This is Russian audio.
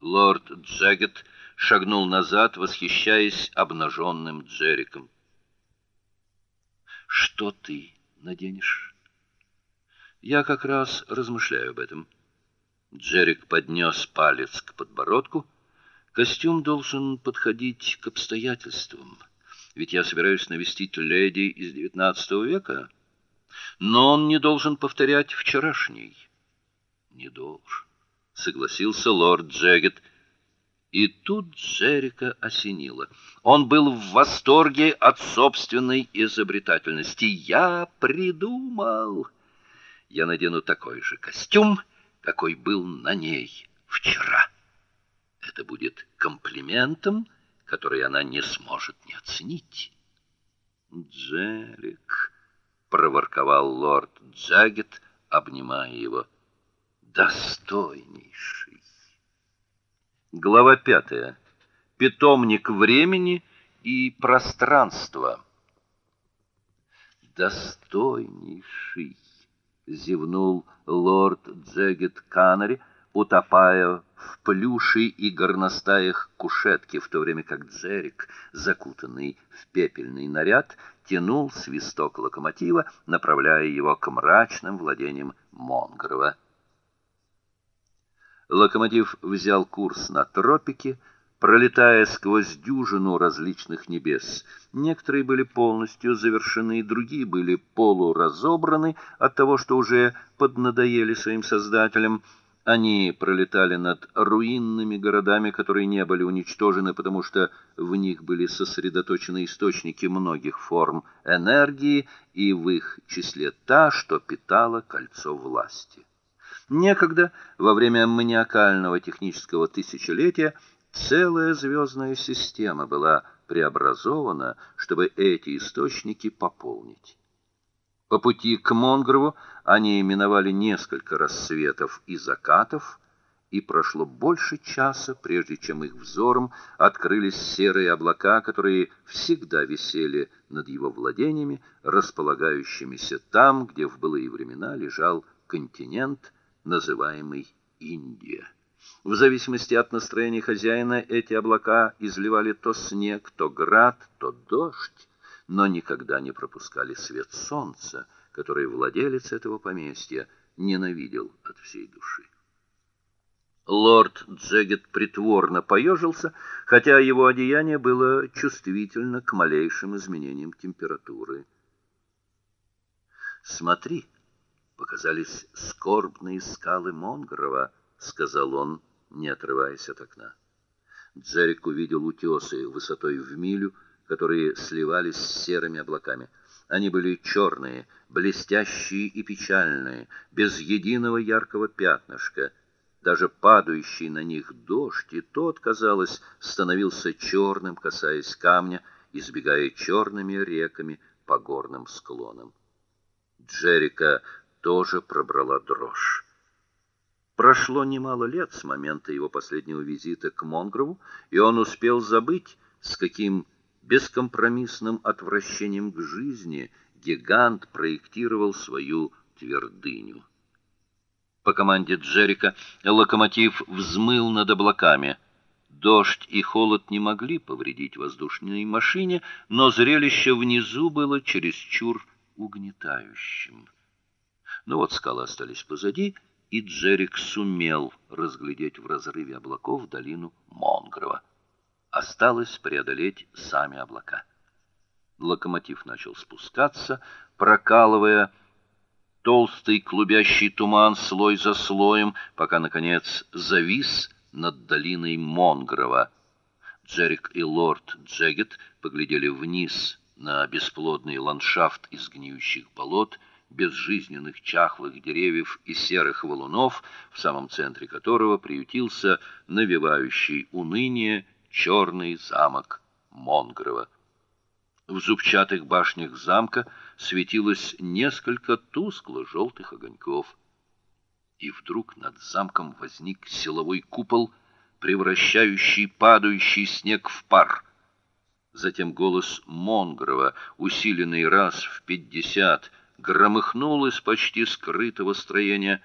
Лорд Джаггет шагнул назад, восхищаясь обнаженным Джериком. Что ты наденешь? Я как раз размышляю об этом. Джерик поднес палец к подбородку. Костюм должен подходить к обстоятельствам. Ведь я собираюсь навестить леди из XIX века, но он не должен повторять вчерашний. Не должен, согласился лорд Джегет. И тут Джерика осенило. Он был в восторге от собственной изобретательности. Я придумал. Я надену такой же костюм, какой был на ней вчера. Это будет комплиментом, который она не сможет не оценить. Джерик проворковал лорд Джаггет, обнимая его. Достойнейший. Глава пятая. Питомник времени и пространства. Достойнейший, зевнул лорд Джаггет Канари, утопая в плюше и горностаях кушетки, в то время как Джерик, закутанный в пепельный наряд, тянул свисток локомотива, направляя его к мрачным владениям Монгрова. Локомотив взял курс на тропики, пролетая сквозь дюжину различных небес. Некоторые были полностью завершены, другие были полуразобраны от того, что уже поднадоели своим создателям. Они пролетали над руинными городами, которые не были уничтожены, потому что в них были сосредоточены источники многих форм энергии, и в их числе та, что питала кольцо власти. Некогда, во время маниакального технического тысячелетия, целая звездная система была преобразована, чтобы эти источники пополнить. По пути к Монгрову они миновали несколько рассветов и закатов, и прошло больше часа, прежде чем их взором открылись серые облака, которые всегда висели над его владениями, располагающимися там, где в былые времена лежал континент, называемый Индия. В зависимости от настроения хозяина эти облака изливали то снег, то град, то дождь но никогда не пропускали свет солнца, который владелец этого поместья ненавидел от всей души. Лорд Джегет притворно поежился, хотя его одеяние было чувствительно к малейшим изменениям температуры. "Смотри", показались скорбные скалы Монгрова, сказал он, не отрываясь от окна. Джерик увидел утесы высотой в милю, которые сливались с серыми облаками. Они были черные, блестящие и печальные, без единого яркого пятнышка. Даже падающий на них дождь, и тот, казалось, становился черным, касаясь камня, избегая черными реками по горным склонам. Джерика тоже пробрала дрожь. Прошло немало лет с момента его последнего визита к Монгрову, и он успел забыть, с каким бескомпромиссным отвращением к жизни гигант проектировал свою твердыню. По команде Джерика локомотив взмыл над облаками. Дождь и холод не могли повредить воздушной машине, но зрелище внизу было чересчур угнетающим. Но вот скалы остались позади, и Джерик сумел разглядеть в разрыве облаков долину Монгрова. Осталось преодолеть сами облака. Локомотив начал спускаться, прокалывая толстый клубящий туман слой за слоем, пока наконец завис над долиной Монгрова. Джерик и лорд Джегет поглядели вниз на бесплодный ландшафт из гниющих болот, безжизненных чахлых деревьев и серых валунов, в самом центре которого приютился навевающий уныние черный замок Монгрова. В зубчатых башнях замка светилось несколько тускло желтых огоньков. И вдруг над замком возник силовой купол, превращающий падающий снег в пар. Затем голос Монгрова, усиленный раз в пятьдесят, громыхнул из почти скрытого строения